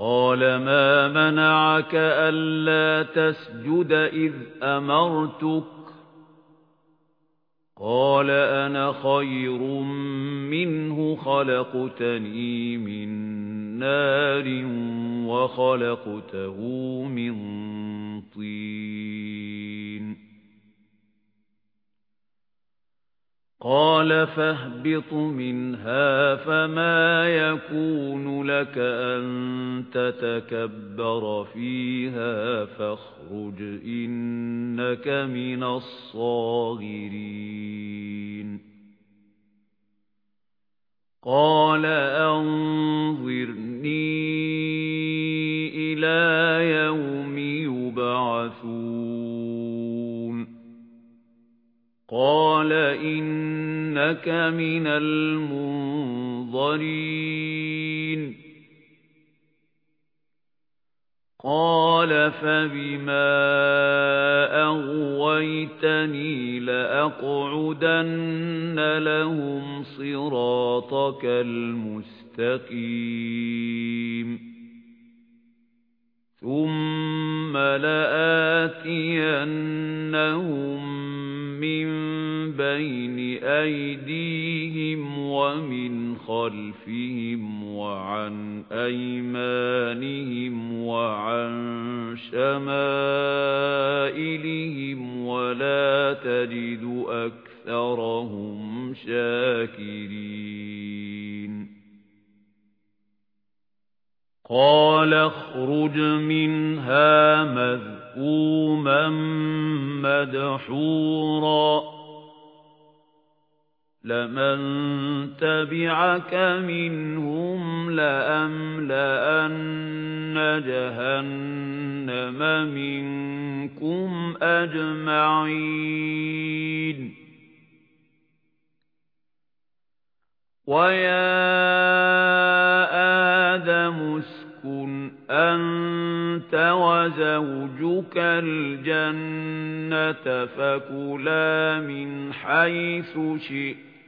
قال ما منعك ألا تسجد إذ أمرتك؟ قال أنا خير منه خلقتني من نار وخلقته من طين. قال فاهبط منها فما يكون لك أن تتكبر فيها فاخرج إنك من الصاغرين. قال أنظرني إلى يوم يبعثون. قال إنك من المنظرين قال فبما أغويتني لأقعدن لهم صراطك المستقيم. ثم لآتينهم من بين أيديهم ومن خلفهم وعن أيمانهم وعن شمائلهم ولا تجد أكثرهم شاكرين. قال اخرج منها مذءوما مدحورا. لمن تبعك منهم لأملأن جهنم منكم أجمعين ويا آدم اسكن أنت وزوجك الجنة فكلا من حيث شئتما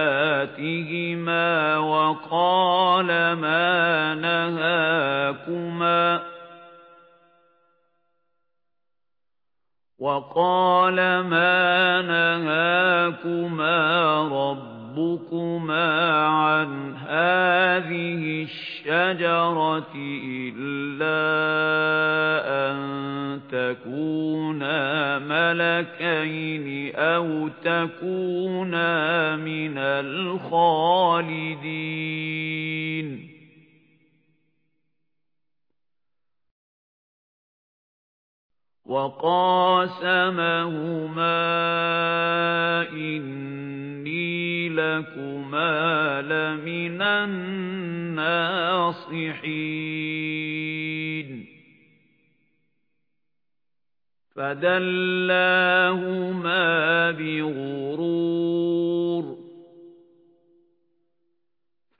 سوآتهما وقال ما نهاكما وقال ما نهاكما رب رَبُّكُمَا عَنْ هَذِهِ الشَّجَرَةِ مَلَكَيْنِ أَوْ تَكُونَا مِنَ الْخَالِدِينَ وَقَاسَمَهُمَا إِنِّي لَكُمَا لَمِنَ النَّاصِحِينَ فَدَلَّاهُمَا بِغُرُورٍ.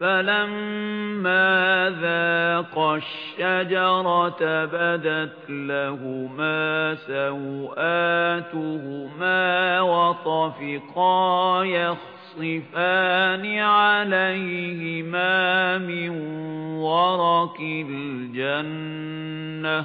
فَلَمَّا ذَاقَا الشَّجَرَةَ بَدَتْ لَهُمَا سَوْآتُهُمَا وَطَفِقَا يَخْصِفَانِ عَلَيْهِمَا مِنْ وَرَقِ الْجَنَّةِ.